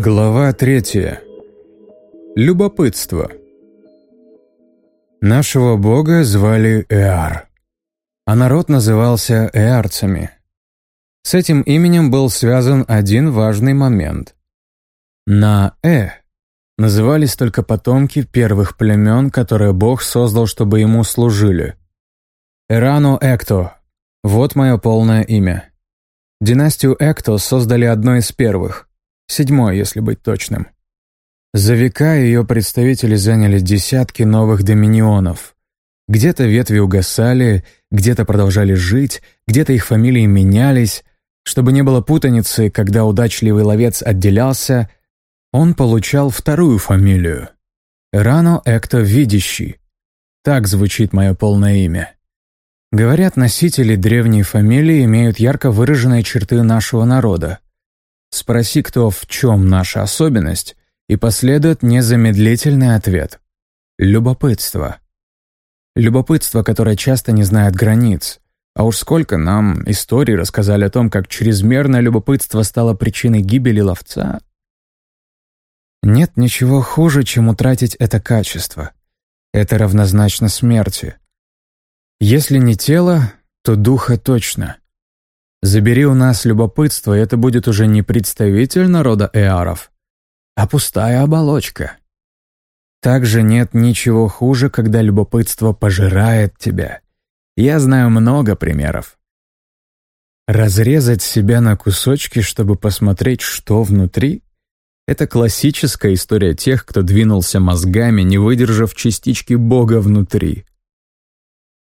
Глава третья. Любопытство. Нашего бога звали Эар, а народ назывался эарцами. С этим именем был связан один важный момент. На «э» назывались только потомки первых племен, которые бог создал, чтобы ему служили. Эрано Экто – вот мое полное имя. Династию Экто создали одной из первых, седьмой, если быть точным. За века ее представители заняли десятки новых доминионов. Где-то ветви угасали, где-то продолжали жить, где-то их фамилии менялись. Чтобы не было путаницы, когда удачливый ловец отделялся, он получал вторую фамилию. Рано Экто Видящий. Так звучит мое полное имя. Говорят, носители древней фамилии имеют ярко выраженные черты нашего народа. Спроси, кто в чем наша особенность, и последует незамедлительный ответ. Любопытство. Любопытство, которое часто не знает границ. А уж сколько нам историй рассказали о том, как чрезмерное любопытство стало причиной гибели ловца. Нет ничего хуже, чем утратить это качество. Это равнозначно смерти. Если не тело, то духа точно. Забери у нас любопытство, и это будет уже не представитель народа эаров, а пустая оболочка. Также нет ничего хуже, когда любопытство пожирает тебя. Я знаю много примеров. Разрезать себя на кусочки, чтобы посмотреть, что внутри — это классическая история тех, кто двинулся мозгами, не выдержав частички Бога внутри.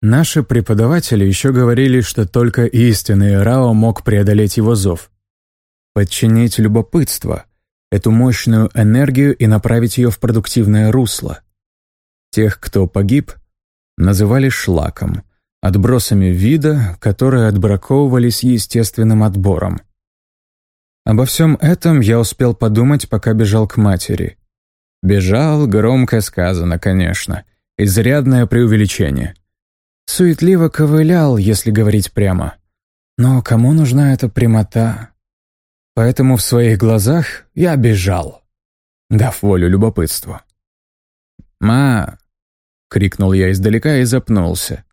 Наши преподаватели еще говорили, что только истинный Рао мог преодолеть его зов. Подчинить любопытство, эту мощную энергию и направить ее в продуктивное русло. Тех, кто погиб, называли шлаком, отбросами вида, которые отбраковывались естественным отбором. Обо всем этом я успел подумать, пока бежал к матери. Бежал, громко сказано, конечно, изрядное преувеличение — Суетливо ковылял, если говорить прямо. Но кому нужна эта прямота? Поэтому в своих глазах я бежал, дав волю любопытству. «Ма!» — крикнул я издалека и запнулся.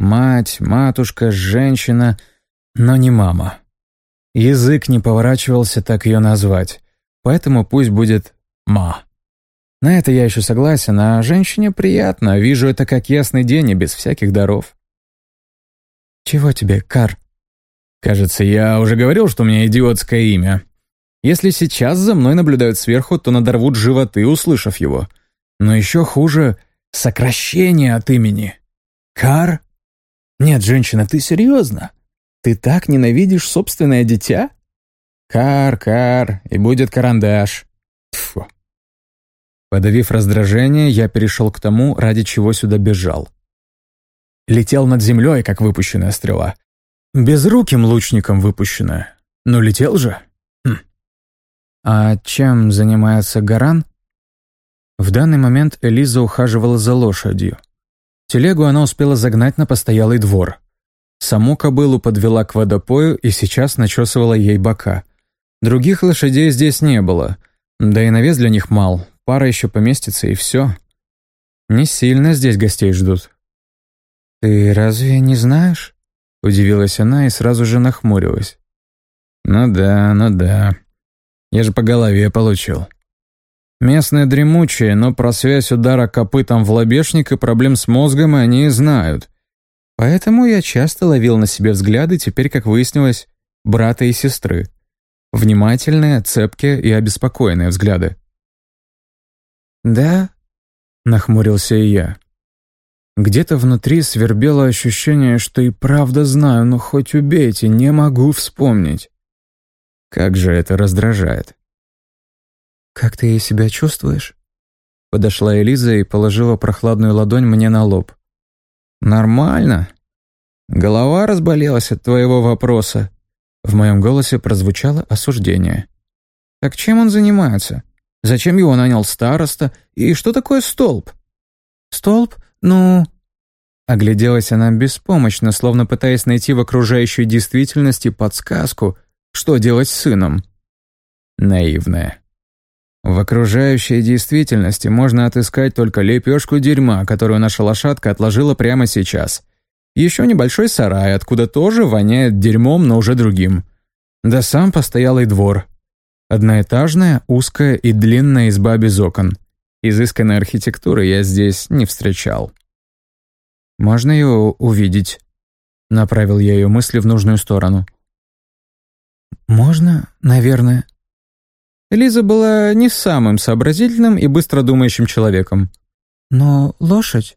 Мать, матушка, женщина, но не мама. Язык не поворачивался так ее назвать, поэтому пусть будет «ма». На это я еще согласен, а женщине приятно, вижу это как ясный день и без всяких даров. «Чего тебе, Кар?» «Кажется, я уже говорил, что у меня идиотское имя. Если сейчас за мной наблюдают сверху, то надорвут животы, услышав его. Но еще хуже — сокращение от имени. Кар? Нет, женщина, ты серьезно? Ты так ненавидишь собственное дитя? Кар, Кар, и будет карандаш. Тьфу. Подавив раздражение, я перешел к тому, ради чего сюда бежал. Летел над землей, как выпущенная стрела. Безруким лучником выпущенная. Но летел же. Хм. А чем занимается Гаран? В данный момент Элиза ухаживала за лошадью. Телегу она успела загнать на постоялый двор. Саму кобылу подвела к водопою и сейчас начесывала ей бока. Других лошадей здесь не было, да и навес для них мал, Пара еще поместится, и все. Не сильно здесь гостей ждут. «Ты разве не знаешь?» — удивилась она и сразу же нахмурилась. «Ну да, ну да. Я же по голове получил. Местные дремучие, но про связь удара копытом в лобешник и проблем с мозгом они знают. Поэтому я часто ловил на себе взгляды, теперь, как выяснилось, брата и сестры. Внимательные, цепкие и обеспокоенные взгляды. «Да?» — нахмурился и я. Где-то внутри свербело ощущение, что и правда знаю, но хоть убейте, не могу вспомнить. Как же это раздражает. «Как ты себя чувствуешь?» Подошла Элиза и положила прохладную ладонь мне на лоб. «Нормально. Голова разболелась от твоего вопроса». В моем голосе прозвучало осуждение. «Так чем он занимается? Зачем его нанял староста? И что такое столб? Столб? Ну... Огляделась она беспомощно, словно пытаясь найти в окружающей действительности подсказку, что делать с сыном. Наивная. В окружающей действительности можно отыскать только лепешку дерьма, которую наша лошадка отложила прямо сейчас. Еще небольшой сарай, откуда тоже воняет дерьмом, но уже другим. Да сам постоялый двор. Одноэтажная, узкая и длинная изба без окон. Изысканной архитектуры я здесь не встречал. «Можно ее увидеть?» Направил я ее мысли в нужную сторону. «Можно, наверное». Лиза была не самым сообразительным и быстро думающим человеком. «Но лошадь?»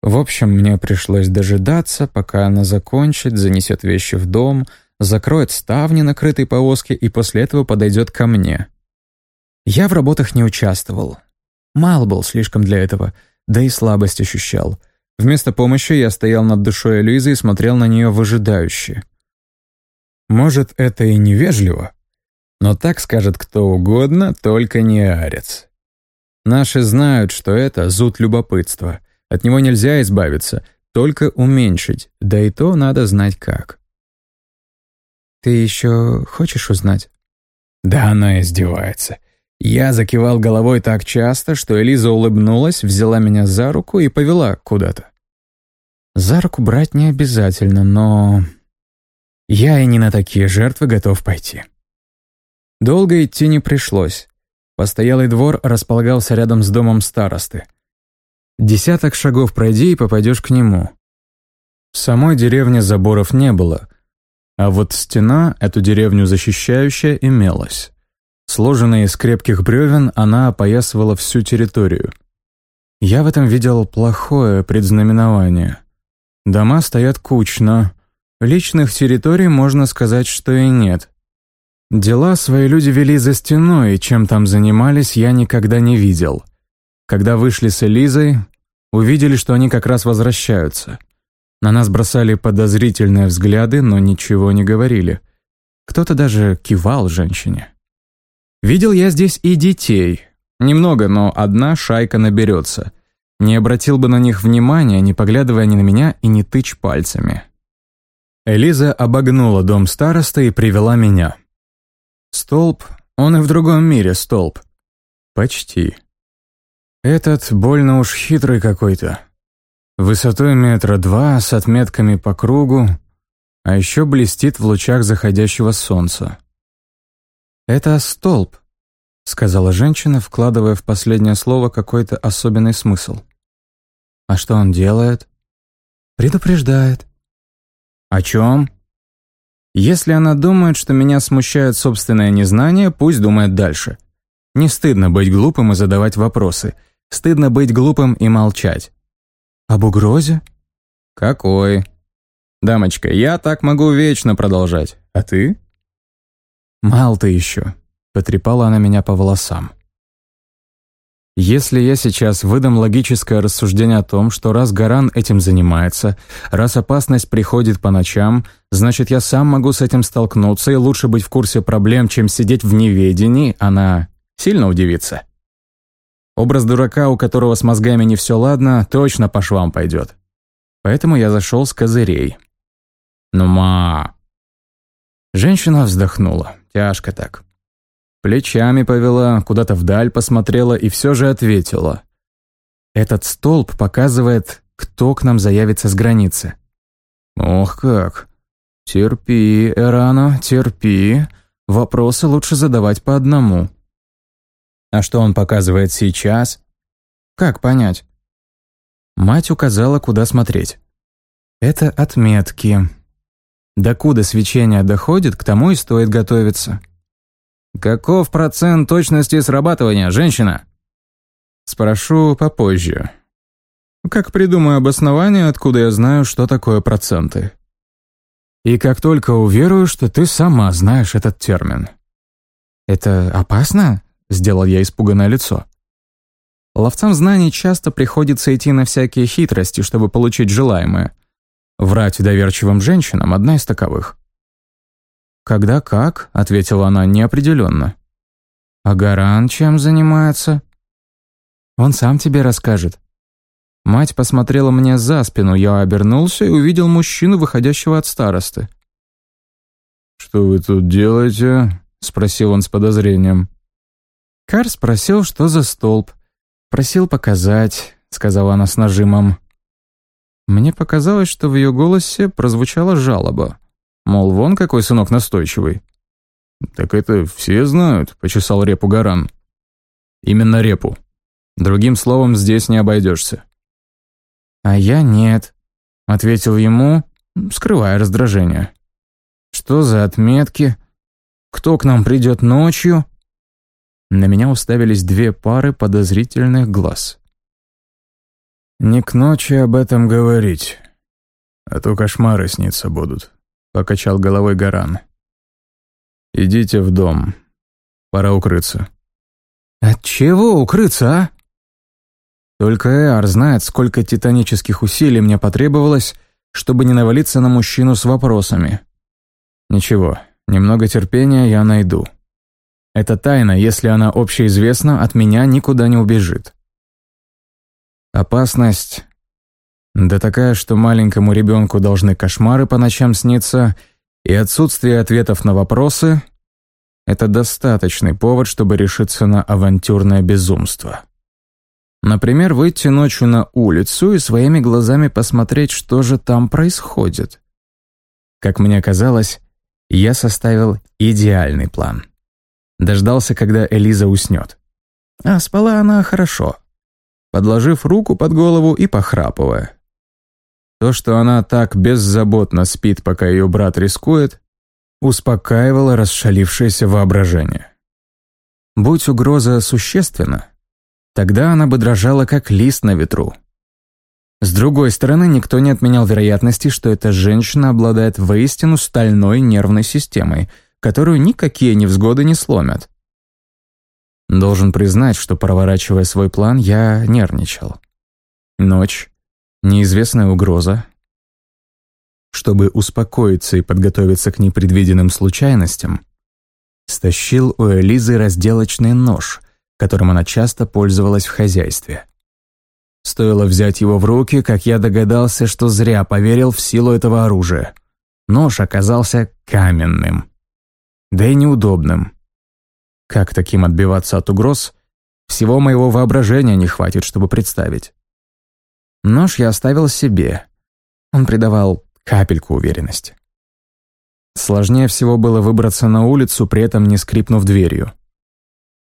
В общем, мне пришлось дожидаться, пока она закончит, занесет вещи в дом, закроет ставни накрытой повозки и после этого подойдет ко мне. Я в работах не участвовал. Мал был слишком для этого, да и слабость ощущал. Вместо помощи я стоял над душой Элизы и смотрел на нее выжидающе. Может, это и невежливо, но так скажет кто угодно, только не арец. Наши знают, что это зуд любопытства. От него нельзя избавиться, только уменьшить, да и то надо знать как. «Ты еще хочешь узнать?» Да она издевается. Я закивал головой так часто, что Элиза улыбнулась, взяла меня за руку и повела куда-то. За руку брать не обязательно, но... Я и не на такие жертвы готов пойти. Долго идти не пришлось. Постоялый двор располагался рядом с домом старосты. Десяток шагов пройди и попадешь к нему. В самой деревне заборов не было, а вот стена, эту деревню защищающая, имелась. Сложенная из крепких бревен, она опоясывала всю территорию. Я в этом видел плохое предзнаменование. Дома стоят кучно. Личных территорий можно сказать, что и нет. Дела свои люди вели за стеной, и чем там занимались, я никогда не видел. Когда вышли с Элизой, увидели, что они как раз возвращаются. На нас бросали подозрительные взгляды, но ничего не говорили. Кто-то даже кивал женщине. Видел я здесь и детей. Немного, но одна шайка наберется. Не обратил бы на них внимания, не поглядывая ни на меня и не тычь пальцами. Элиза обогнула дом староста и привела меня. Столб, он и в другом мире столб. Почти. Этот больно уж хитрый какой-то. Высотой метра два, с отметками по кругу, а еще блестит в лучах заходящего солнца. «Это столб», — сказала женщина, вкладывая в последнее слово какой-то особенный смысл. «А что он делает?» «Предупреждает». «О чем?» «Если она думает, что меня смущает собственное незнание, пусть думает дальше. Не стыдно быть глупым и задавать вопросы. Стыдно быть глупым и молчать». «Об угрозе?» «Какой?» «Дамочка, я так могу вечно продолжать. А ты?» «Мал ты еще», — потрепала она меня по волосам. Если я сейчас выдам логическое рассуждение о том, что раз Гаран этим занимается, раз опасность приходит по ночам, значит, я сам могу с этим столкнуться и лучше быть в курсе проблем, чем сидеть в неведении, она сильно удивится. Образ дурака, у которого с мозгами не все ладно, точно по швам пойдет. Поэтому я зашел с козырей. «Ну, ма...» Женщина вздохнула. Тяжко так. Плечами повела, куда-то вдаль посмотрела и все же ответила. Этот столб показывает, кто к нам заявится с границы. Ох как. Терпи, Эрана, терпи. Вопросы лучше задавать по одному. А что он показывает сейчас? Как понять? Мать указала, куда смотреть. Это отметки. Докуда свечение доходит, к тому и стоит готовиться. «Каков процент точности срабатывания, женщина?» «Спрошу попозже. Как придумаю обоснование, откуда я знаю, что такое проценты?» «И как только уверую, что ты сама знаешь этот термин». «Это опасно?» — сделал я испуганное лицо. Ловцам знаний часто приходится идти на всякие хитрости, чтобы получить желаемое. Врать доверчивым женщинам — одна из таковых. «Когда как?» — ответила она неопределенно. «А Гаран чем занимается?» «Он сам тебе расскажет». Мать посмотрела мне за спину, я обернулся и увидел мужчину, выходящего от старосты. «Что вы тут делаете?» — спросил он с подозрением. Кар спросил, что за столб. Просил показать, сказала она с нажимом. Мне показалось, что в ее голосе прозвучала жалоба. Мол, вон какой сынок настойчивый. «Так это все знают», — почесал репу Гаран. «Именно репу. Другим словом здесь не обойдешься». «А я нет», — ответил ему, скрывая раздражение. «Что за отметки? Кто к нам придет ночью?» На меня уставились две пары подозрительных глаз. «Не к ночи об этом говорить, а то кошмары снится будут», — покачал головой Гаран. «Идите в дом. Пора укрыться». «От чего укрыться, а?» Только Эар знает, сколько титанических усилий мне потребовалось, чтобы не навалиться на мужчину с вопросами. Ничего, немного терпения я найду. Это тайна, если она общеизвестна, от меня никуда не убежит. Опасность... Да такая, что маленькому ребенку должны кошмары по ночам сниться, и отсутствие ответов на вопросы — это достаточный повод, чтобы решиться на авантюрное безумство. Например, выйти ночью на улицу и своими глазами посмотреть, что же там происходит. Как мне казалось, я составил идеальный план. Дождался, когда Элиза уснет. А спала она хорошо, подложив руку под голову и похрапывая. То, что она так беззаботно спит, пока ее брат рискует, успокаивало расшалившееся воображение. Будь угроза существенна, Тогда она бы дрожала, как лист на ветру. С другой стороны, никто не отменял вероятности, что эта женщина обладает воистину стальной нервной системой, которую никакие невзгоды не сломят. Должен признать, что, проворачивая свой план, я нервничал. Ночь, неизвестная угроза. Чтобы успокоиться и подготовиться к непредвиденным случайностям, стащил у Элизы разделочный нож, которым она часто пользовалась в хозяйстве. Стоило взять его в руки, как я догадался, что зря поверил в силу этого оружия. Нож оказался каменным. Да и неудобным. Как таким отбиваться от угроз? Всего моего воображения не хватит, чтобы представить. Нож я оставил себе. Он придавал капельку уверенности. Сложнее всего было выбраться на улицу, при этом не скрипнув дверью.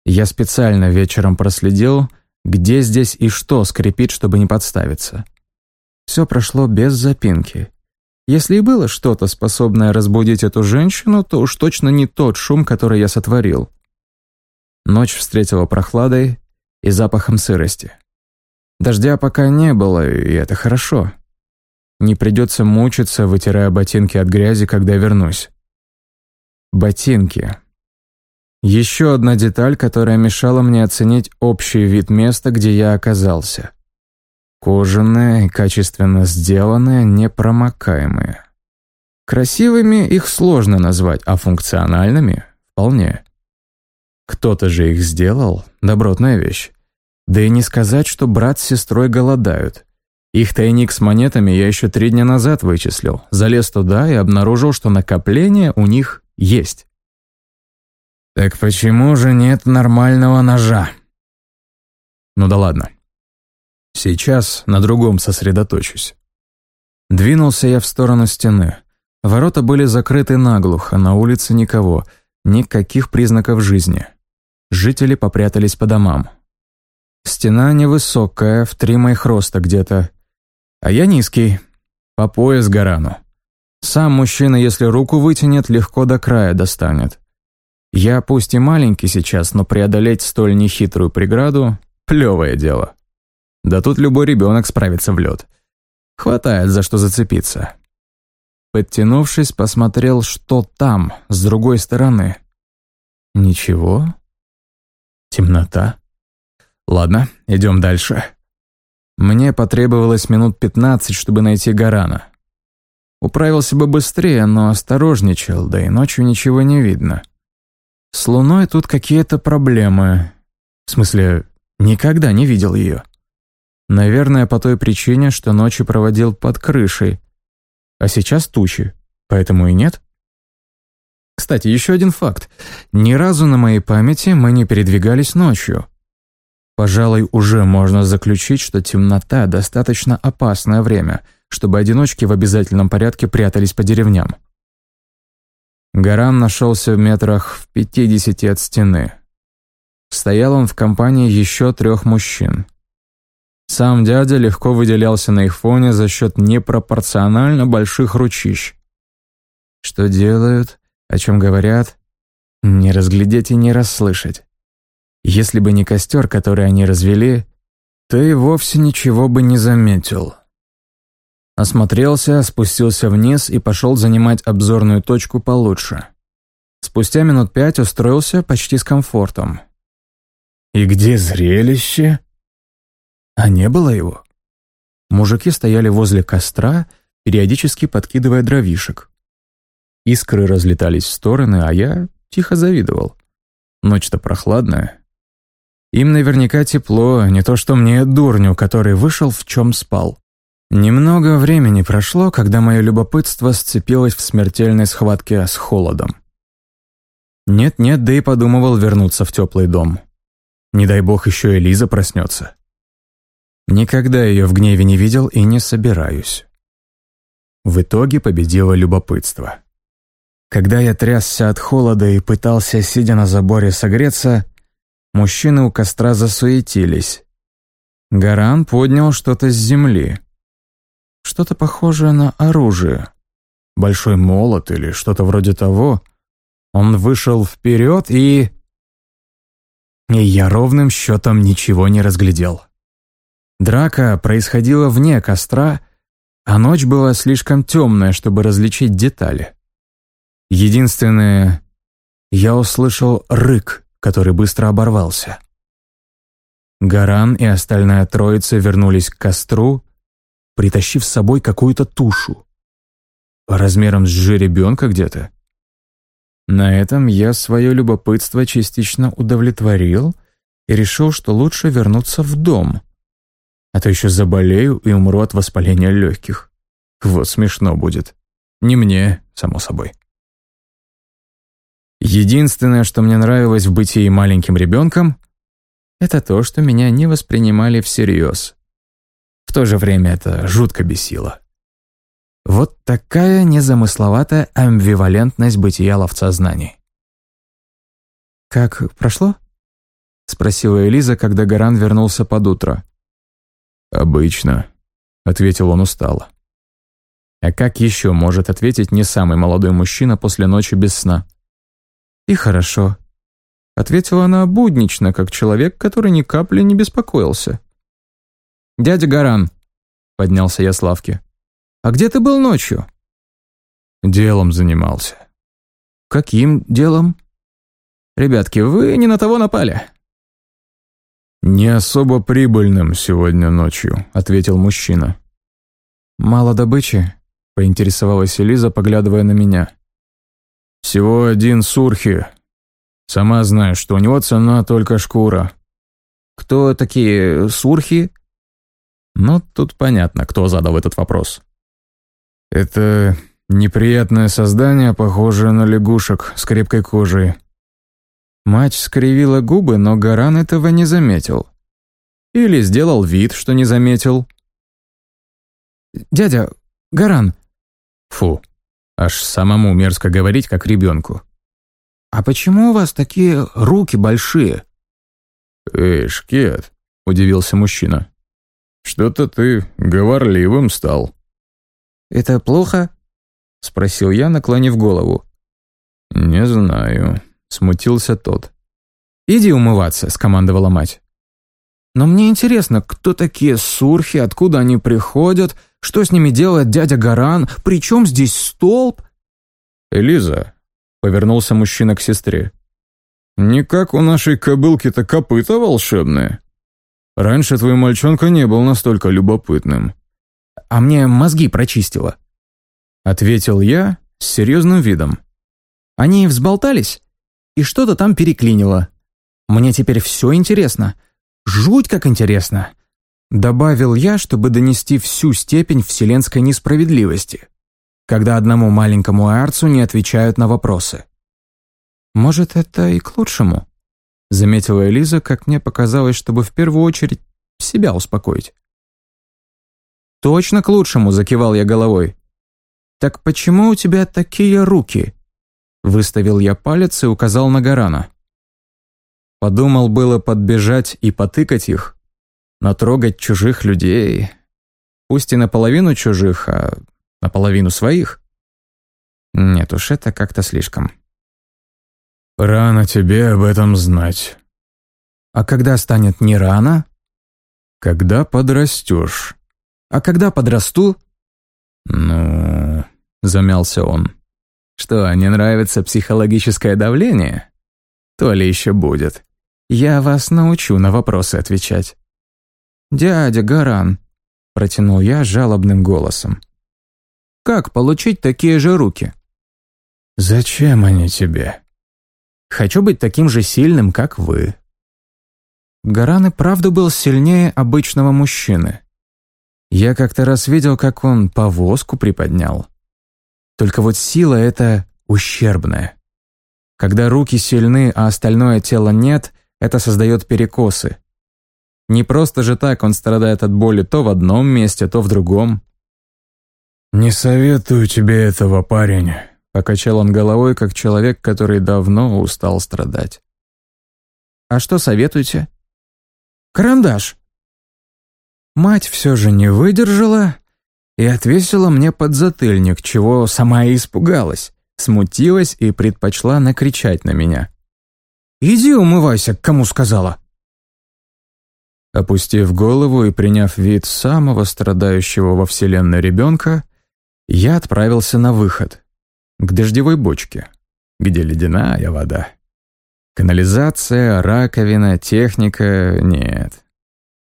Я специально вечером проследил, где здесь и что скрипит, чтобы не подставиться. Все прошло без запинки. Если и было что-то, способное разбудить эту женщину, то уж точно не тот шум, который я сотворил. Ночь встретила прохладой и запахом сырости. Дождя пока не было, и это хорошо. Не придется мучиться, вытирая ботинки от грязи, когда вернусь. Ботинки. Еще одна деталь, которая мешала мне оценить общий вид места, где я оказался. Кожаные, качественно сделанные, непромокаемые. Красивыми их сложно назвать, а функциональными — вполне. Кто-то же их сделал, добротная вещь. Да и не сказать, что брат с сестрой голодают. Их тайник с монетами я еще три дня назад вычислил. Залез туда и обнаружил, что накопление у них есть. «Так почему же нет нормального ножа?» «Ну да ладно. Сейчас на другом сосредоточусь». Двинулся я в сторону стены. Ворота были закрыты наглухо, на улице никого, никаких признаков жизни. Жители попрятались по домам. Стена невысокая, в три моих роста где-то. А я низкий, по пояс горану. Сам мужчина, если руку вытянет, легко до края достанет. Я пусть и маленький сейчас, но преодолеть столь нехитрую преграду — плевое дело. Да тут любой ребенок справится в лед. Хватает за что зацепиться. Подтянувшись, посмотрел, что там, с другой стороны. Ничего. Темнота. Ладно, идем дальше. Мне потребовалось минут пятнадцать, чтобы найти Гарана. Управился бы быстрее, но осторожничал, да и ночью ничего не видно. С Луной тут какие-то проблемы. В смысле, никогда не видел ее. Наверное, по той причине, что ночи проводил под крышей. А сейчас тучи, поэтому и нет. Кстати, еще один факт. Ни разу на моей памяти мы не передвигались ночью. Пожалуй, уже можно заключить, что темнота – достаточно опасное время, чтобы одиночки в обязательном порядке прятались по деревням. Гаран нашелся в метрах в пятидесяти от стены. Стоял он в компании еще трех мужчин. Сам дядя легко выделялся на их фоне за счет непропорционально больших ручищ. Что делают, о чем говорят, не разглядеть и не расслышать. Если бы не костер, который они развели, то и вовсе ничего бы не заметил. Осмотрелся, спустился вниз и пошел занимать обзорную точку получше. Спустя минут пять устроился почти с комфортом. «И где зрелище?» А не было его. Мужики стояли возле костра, периодически подкидывая дровишек. Искры разлетались в стороны, а я тихо завидовал. Ночь-то прохладная. Им наверняка тепло, не то что мне, дурню, который вышел в чем спал. Немного времени прошло, когда мое любопытство сцепилось в смертельной схватке с холодом. Нет-нет, да и подумывал вернуться в теплый дом. Не дай бог еще Элиза проснется. Никогда ее в гневе не видел и не собираюсь. В итоге победило любопытство. Когда я трясся от холода и пытался, сидя на заборе, согреться, мужчины у костра засуетились. Гаран поднял что-то с земли. Что-то похожее на оружие. Большой молот или что-то вроде того. Он вышел вперед и... И я ровным счетом ничего не разглядел. Драка происходила вне костра, а ночь была слишком темная, чтобы различить детали. Единственное, я услышал рык, который быстро оборвался. Гаран и остальная троица вернулись к костру, притащив с собой какую-то тушу. Размером с жеребенка где-то. На этом я свое любопытство частично удовлетворил и решил, что лучше вернуться в дом — а то еще заболею и умру от воспаления легких. Вот смешно будет. Не мне, само собой. Единственное, что мне нравилось в бытии маленьким ребенком, это то, что меня не воспринимали всерьез. В то же время это жутко бесило. Вот такая незамысловатая амбивалентность бытия ловца знаний. «Как прошло?» — спросила Элиза, когда Гаран вернулся под утро. «Обычно», — ответил он устало. А как еще может ответить не самый молодой мужчина после ночи без сна? «И хорошо», — ответила она буднично, как человек, который ни капли не беспокоился. «Дядя Гаран», — поднялся я с лавки, — «а где ты был ночью?» «Делом занимался». «Каким делом?» «Ребятки, вы не на того напали. «Не особо прибыльным сегодня ночью», — ответил мужчина. «Мало добычи?» — поинтересовалась Элиза, поглядывая на меня. «Всего один сурхи. Сама знаешь, что у него цена только шкура». «Кто такие сурхи?» Ну, тут понятно, кто задал этот вопрос. «Это неприятное создание, похожее на лягушек с крепкой кожей. Мать скривила губы, но Гаран этого не заметил. Или сделал вид, что не заметил. «Дядя, Гаран!» Фу, аж самому мерзко говорить, как ребенку. «А почему у вас такие руки большие?» «Эй, Шкет!» — удивился мужчина. «Что-то ты говорливым стал». «Это плохо?» — спросил я, наклонив голову. «Не знаю», Смутился тот. «Иди умываться», — скомандовала мать. «Но мне интересно, кто такие сурхи, откуда они приходят, что с ними делает дядя Гаран, при чем здесь столб?» «Элиза», — повернулся мужчина к сестре, «не как у нашей кобылки-то копыта волшебные. Раньше твой мальчонка не был настолько любопытным». «А мне мозги прочистило», — ответил я с серьезным видом. «Они взболтались?» И что-то там переклинило. Мне теперь все интересно. Жуть как интересно. Добавил я, чтобы донести всю степень вселенской несправедливости, когда одному маленькому арцу не отвечают на вопросы. «Может, это и к лучшему?» — заметила Элиза, как мне показалось, чтобы в первую очередь себя успокоить. «Точно к лучшему», — закивал я головой. «Так почему у тебя такие руки?» Выставил я палец и указал на Гарана. Подумал было подбежать и потыкать их, но трогать чужих людей, пусть и наполовину чужих, а наполовину своих. Нет уж, это как-то слишком. «Рано тебе об этом знать». «А когда станет не рано?» «Когда подрастешь». «А когда подрасту?» «Ну...» — замялся он. «Что, не нравится психологическое давление?» «То ли еще будет. Я вас научу на вопросы отвечать». «Дядя Гаран», — протянул я жалобным голосом. «Как получить такие же руки?» «Зачем они тебе?» «Хочу быть таким же сильным, как вы». Гаран и правда был сильнее обычного мужчины. Я как-то раз видел, как он повозку приподнял. Только вот сила эта ущербная. Когда руки сильны, а остальное тело нет, это создает перекосы. Не просто же так он страдает от боли то в одном месте, то в другом. «Не советую тебе этого, парень», — покачал он головой, как человек, который давно устал страдать. «А что советуете?» «Карандаш», Мать все же не выдержала и отвесила мне подзатыльник, чего сама и испугалась, смутилась и предпочла накричать на меня. «Иди умывайся, кому сказала!» Опустив голову и приняв вид самого страдающего во вселенной ребенка, я отправился на выход, к дождевой бочке, где ледяная вода. Канализация, раковина, техника — нет.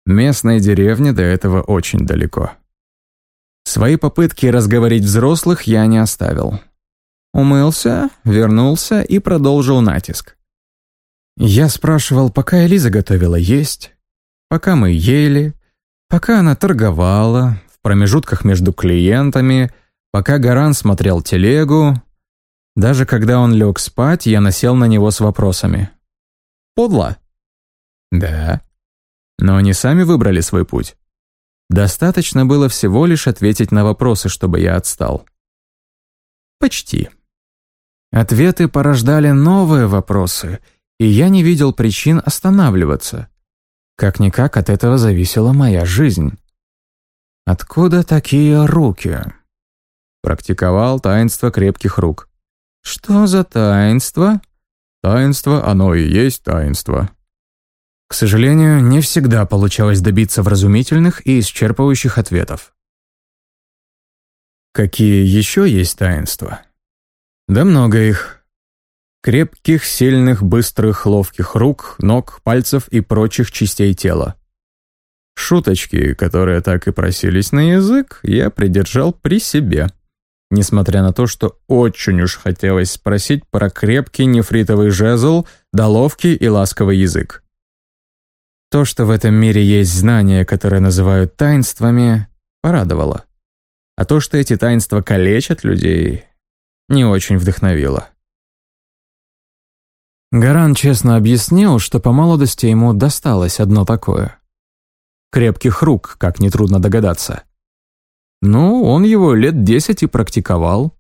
Местной деревне до этого очень далеко. Свои попытки разговорить взрослых я не оставил. Умылся, вернулся и продолжил натиск. Я спрашивал, пока Элиза готовила есть, пока мы ели, пока она торговала, в промежутках между клиентами, пока Гаран смотрел телегу. Даже когда он лег спать, я насел на него с вопросами. «Подло?» «Да». Но они сами выбрали свой путь. Достаточно было всего лишь ответить на вопросы, чтобы я отстал. Почти. Ответы порождали новые вопросы, и я не видел причин останавливаться. Как-никак от этого зависела моя жизнь. Откуда такие руки? Практиковал таинство крепких рук. Что за таинство? Таинство, оно и есть таинство. К сожалению, не всегда получалось добиться вразумительных и исчерпывающих ответов. Какие еще есть таинства? Да много их. Крепких, сильных, быстрых, ловких рук, ног, пальцев и прочих частей тела. Шуточки, которые так и просились на язык, я придержал при себе. Несмотря на то, что очень уж хотелось спросить про крепкий нефритовый жезл, да ловкий и ласковый язык. То, что в этом мире есть знания, которые называют таинствами, порадовало. А то, что эти таинства калечат людей, не очень вдохновило. Гаран честно объяснил, что по молодости ему досталось одно такое. Крепких рук, как нетрудно догадаться. Ну, он его лет десять и практиковал.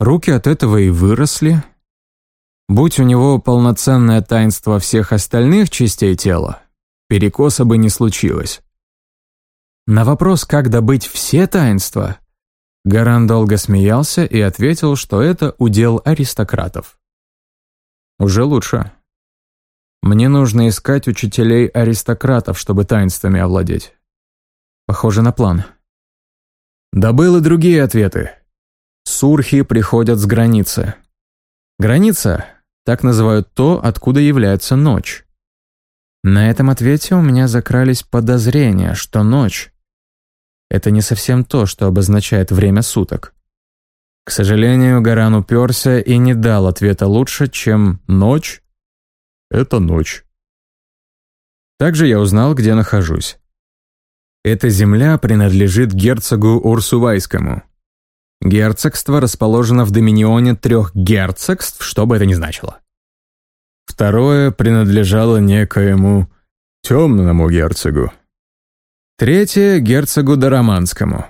Руки от этого и выросли. Будь у него полноценное таинство всех остальных частей тела, перекоса бы не случилось. На вопрос, как добыть все таинства, Гаран долго смеялся и ответил, что это удел аристократов. Уже лучше. Мне нужно искать учителей аристократов, чтобы таинствами овладеть. Похоже на план. Добыл и другие ответы. Сурхи приходят с границы. Граница — так называют то, откуда является ночь. На этом ответе у меня закрались подозрения, что ночь — это не совсем то, что обозначает время суток. К сожалению, Гаран уперся и не дал ответа лучше, чем «ночь» — это ночь. Также я узнал, где нахожусь. Эта земля принадлежит герцогу Урсувайскому. Герцогство расположено в доминионе трех герцогств, что бы это ни значило. Второе принадлежало некоему темному герцогу. Третье — герцогу Дараманскому.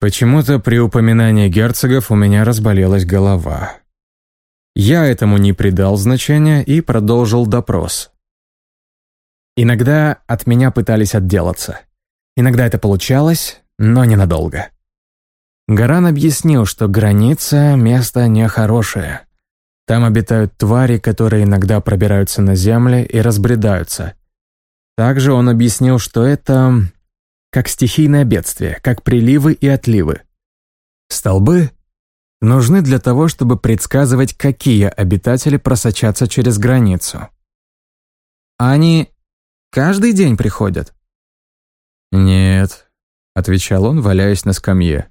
Почему-то при упоминании герцогов у меня разболелась голова. Я этому не придал значения и продолжил допрос. Иногда от меня пытались отделаться. Иногда это получалось, но ненадолго. Гаран объяснил, что граница — место нехорошее. Там обитают твари, которые иногда пробираются на землю и разбредаются. Также он объяснил, что это как стихийное бедствие, как приливы и отливы. Столбы нужны для того, чтобы предсказывать, какие обитатели просочатся через границу. Они Каждый день приходят?» «Нет», — отвечал он, валяясь на скамье.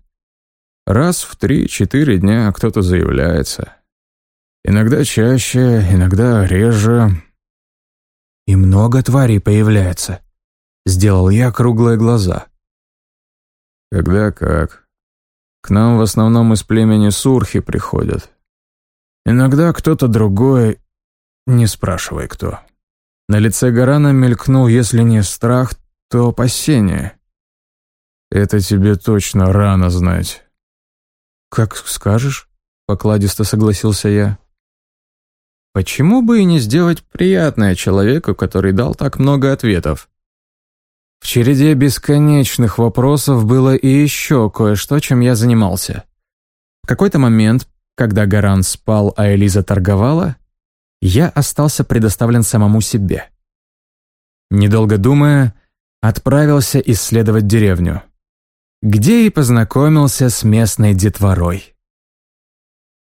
«Раз в три-четыре дня кто-то заявляется. Иногда чаще, иногда реже». «И много тварей появляется», — сделал я круглые глаза. «Когда как. К нам в основном из племени Сурхи приходят. Иногда кто-то другой, не спрашивай кто». На лице Гарана мелькнул, если не страх, то опасение. «Это тебе точно рано знать». «Как скажешь», — покладисто согласился я. «Почему бы и не сделать приятное человеку, который дал так много ответов?» В череде бесконечных вопросов было и еще кое-что, чем я занимался. В какой-то момент, когда Гаран спал, а Элиза торговала, я остался предоставлен самому себе. Недолго думая, отправился исследовать деревню, где и познакомился с местной детворой.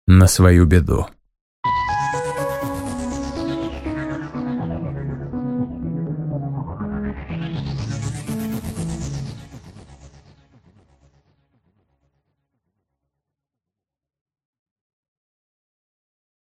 На свою беду.